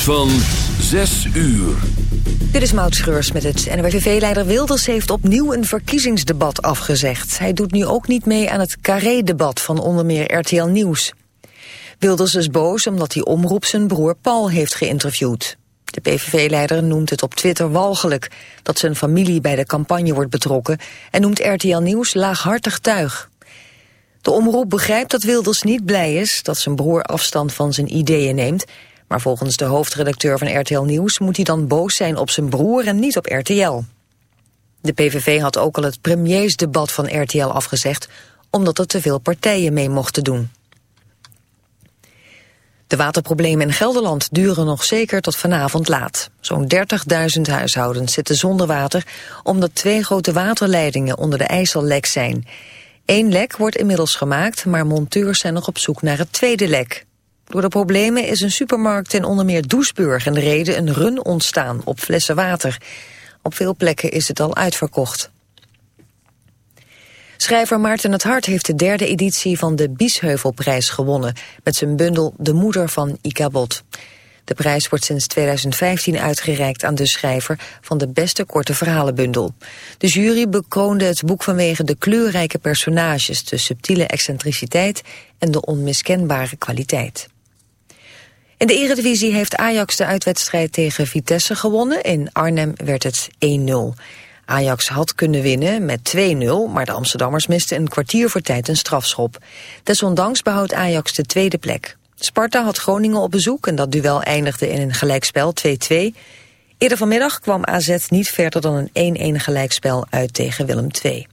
van 6 uur. Dit is Maud Schreurs met het NWVV-leider Wilders heeft opnieuw een verkiezingsdebat afgezegd. Hij doet nu ook niet mee aan het Carré-debat van onder meer RTL Nieuws. Wilders is boos omdat hij omroep zijn broer Paul heeft geïnterviewd. De PVV-leider noemt het op Twitter walgelijk dat zijn familie bij de campagne wordt betrokken en noemt RTL Nieuws laaghartig tuig. De omroep begrijpt dat Wilders niet blij is dat zijn broer afstand van zijn ideeën neemt, maar volgens de hoofdredacteur van RTL Nieuws moet hij dan boos zijn op zijn broer en niet op RTL. De PVV had ook al het premiersdebat van RTL afgezegd, omdat er te veel partijen mee mochten doen. De waterproblemen in Gelderland duren nog zeker tot vanavond laat. Zo'n 30.000 huishoudens zitten zonder water... omdat twee grote waterleidingen onder de IJssel lek zijn. Eén lek wordt inmiddels gemaakt... maar monteurs zijn nog op zoek naar het tweede lek. Door de problemen is een supermarkt in onder meer Doesburg... en de reden een run ontstaan op flessen water. Op veel plekken is het al uitverkocht. Schrijver Maarten het Hart heeft de derde editie van de Biesheuvelprijs gewonnen... met zijn bundel De Moeder van Ikabot. De prijs wordt sinds 2015 uitgereikt aan de schrijver van de beste korte verhalenbundel. De jury bekroonde het boek vanwege de kleurrijke personages, de subtiele excentriciteit en de onmiskenbare kwaliteit. In de Eredivisie heeft Ajax de uitwedstrijd tegen Vitesse gewonnen. In Arnhem werd het 1-0. Ajax had kunnen winnen met 2-0, maar de Amsterdammers misten een kwartier voor tijd een strafschop. Desondanks behoudt Ajax de tweede plek. Sparta had Groningen op bezoek en dat duel eindigde in een gelijkspel 2-2. Eerder vanmiddag kwam AZ niet verder dan een 1-1 gelijkspel uit tegen Willem II.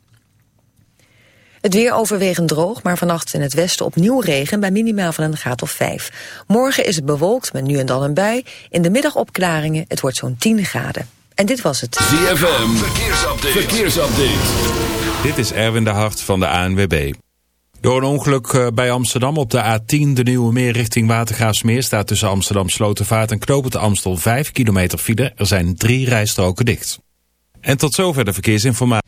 Het weer overwegend droog, maar vannacht in het westen opnieuw regen bij minimaal van een graad of 5. Morgen is het bewolkt met nu en dan een bui. In de middag opklaringen, het wordt zo'n 10 graden. En dit was het. ZFM, verkeersupdate. verkeersupdate. Dit is Erwin de Hart van de ANWB. Door een ongeluk eh, bij Amsterdam op de A10, de Nieuwe Meer richting Watergraafsmeer... staat tussen Amsterdam Slotervaart en Knopend Amstel 5 kilometer file. Er zijn drie rijstroken dicht. En tot zover de verkeersinformatie.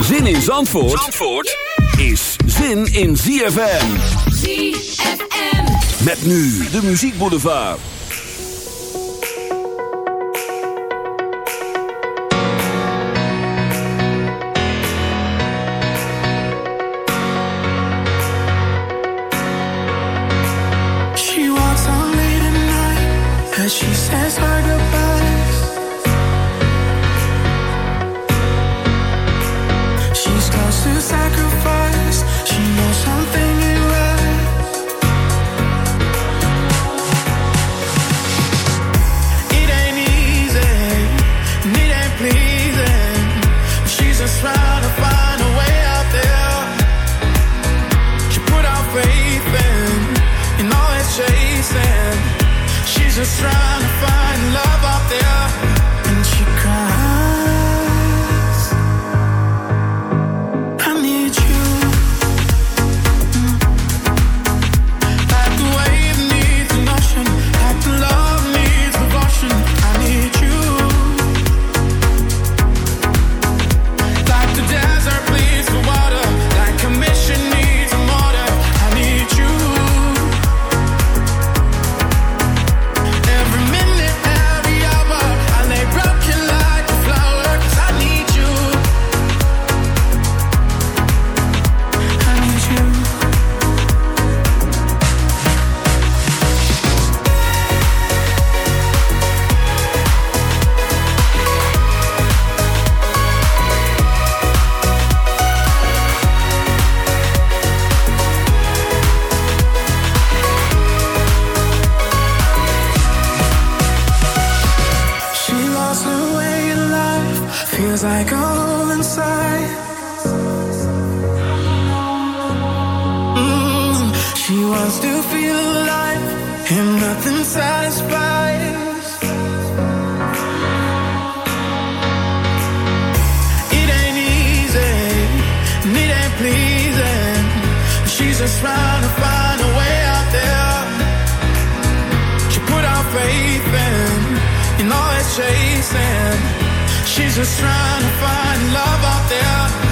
Zin in Zandvoort, Zandvoort is zin in ZFM. ZFM. Met nu de Muziek Boulevard. She walks on late at night as she says her goodbyes. She's just trying to find a way out there. She put out faith in, you all it's chasing. She's just trying to find love out there.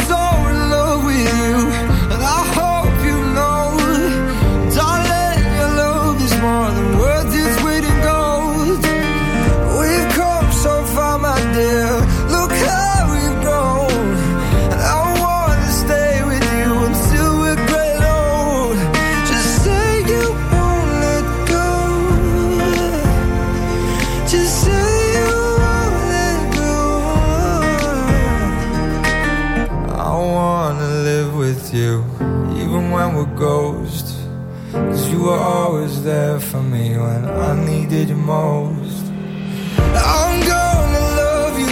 you, every night I want to live with you even when we're ghosts. Cause you were always there for me when I needed you most. I'm gonna love you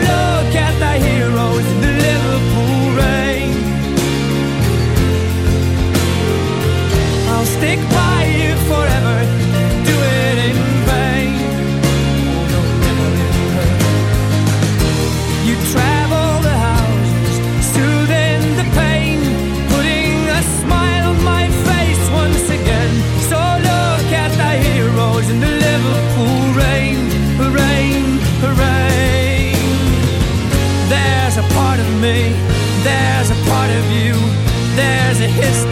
Look at the heroes in the Liverpool rain. I'll stick by you forever.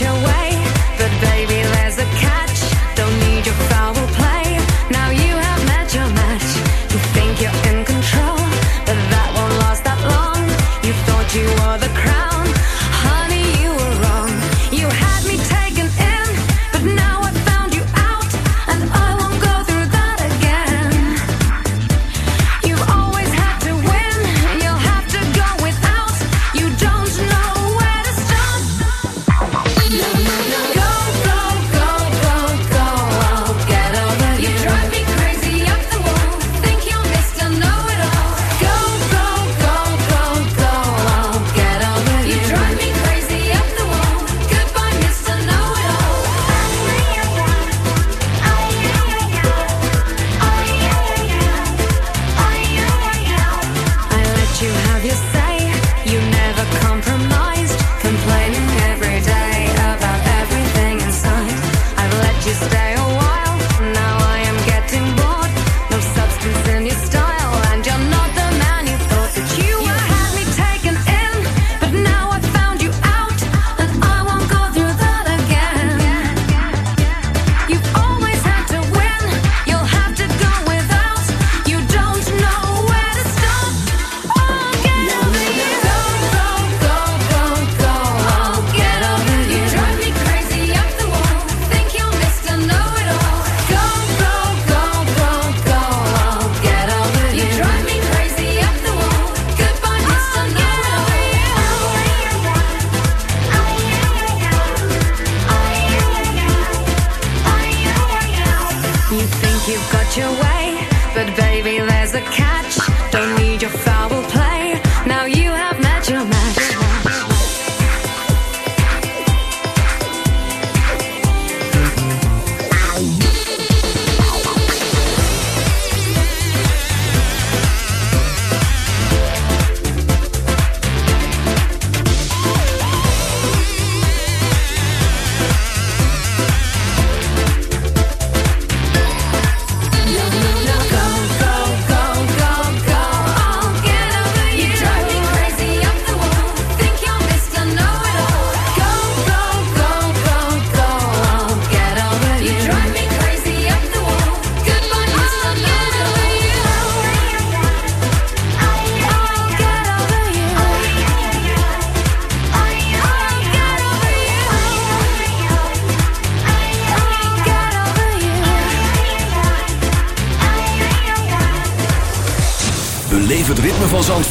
your way.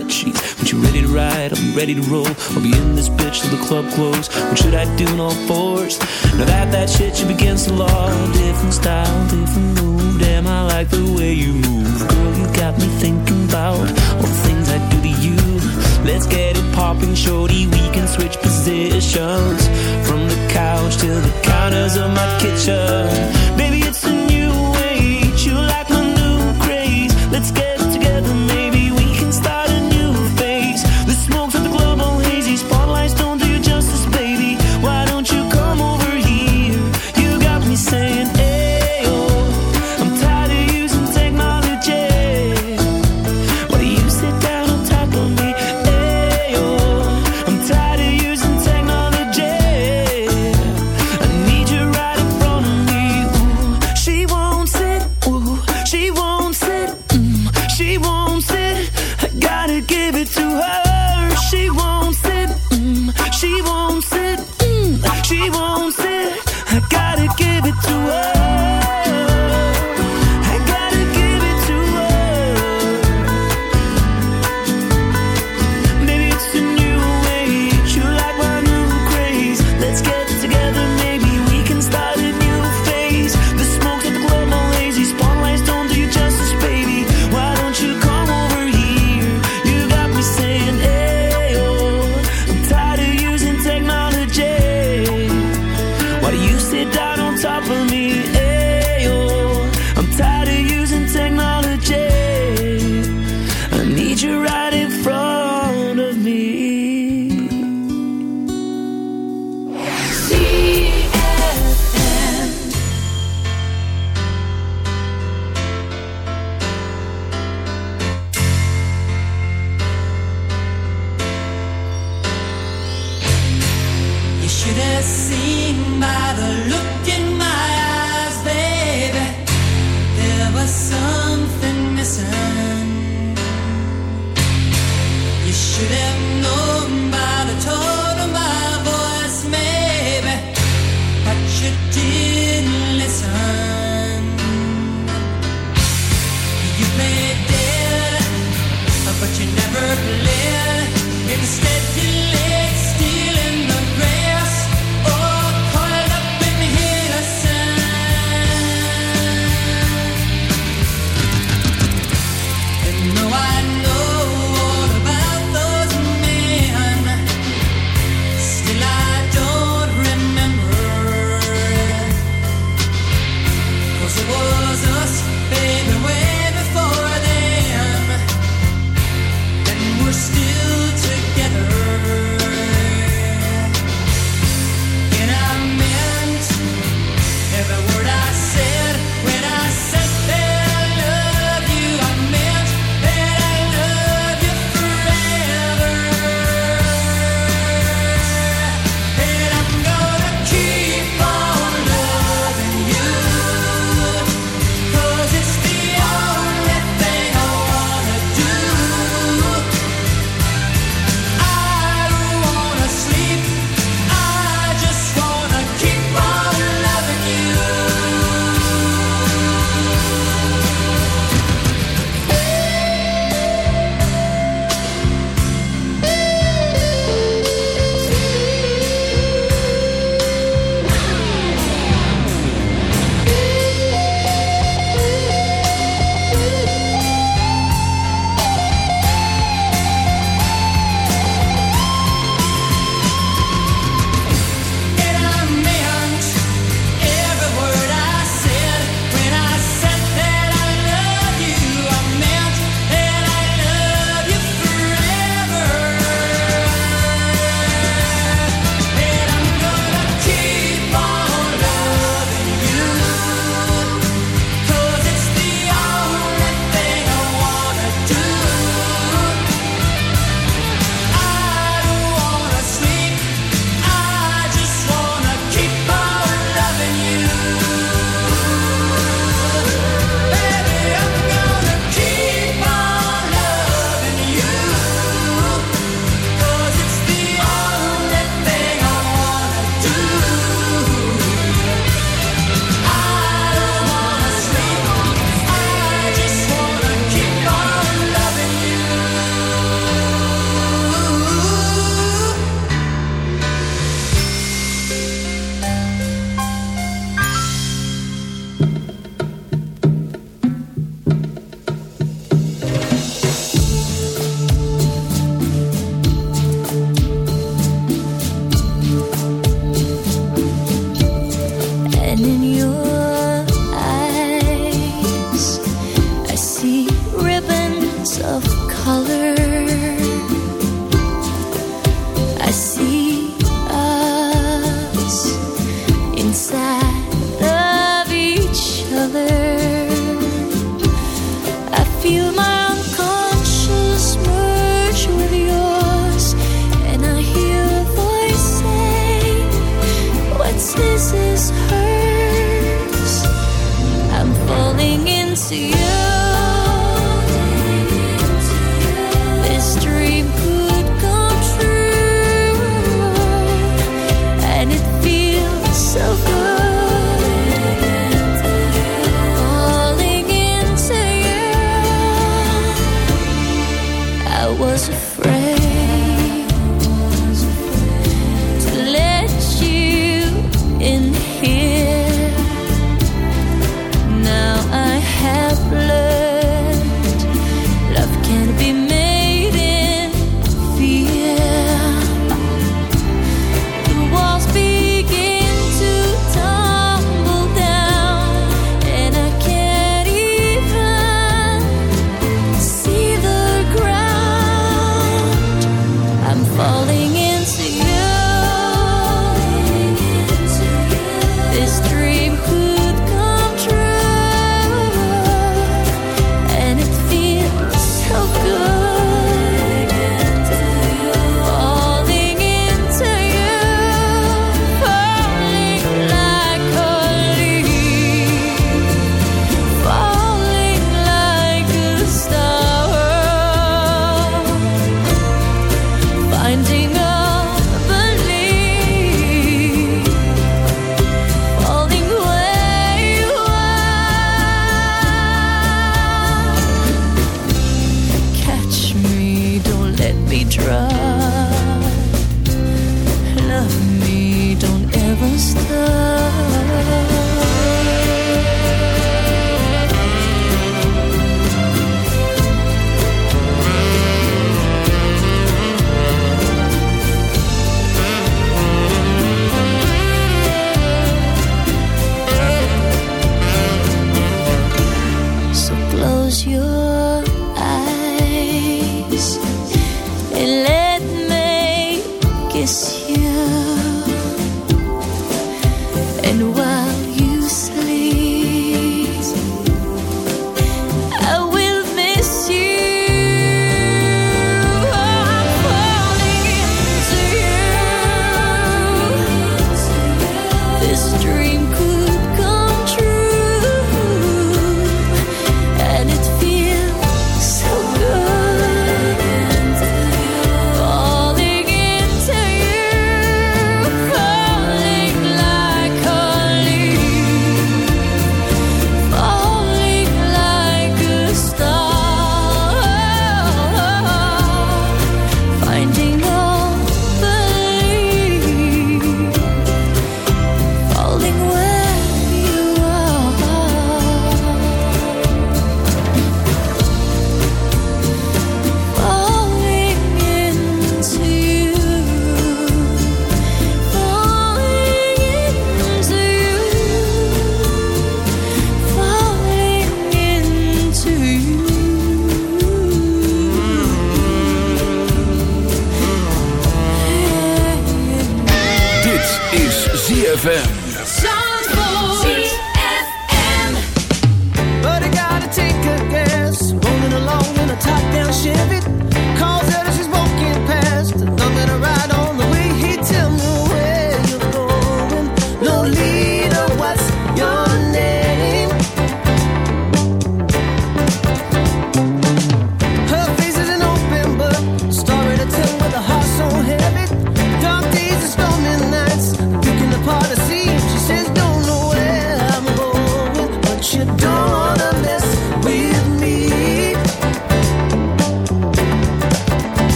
Set sheets. When you ready to ride, I'll be ready to roll. I'll be in this bitch till the club close. What should I do in all fours? Now that that shit should against the law. Different style, different move. Damn, I like the way you move. Girl, you got me thinking about all the things I do to you. Let's get it popping, shorty. We can switch positions from the couch to the counters of my kitchen. Baby, it's a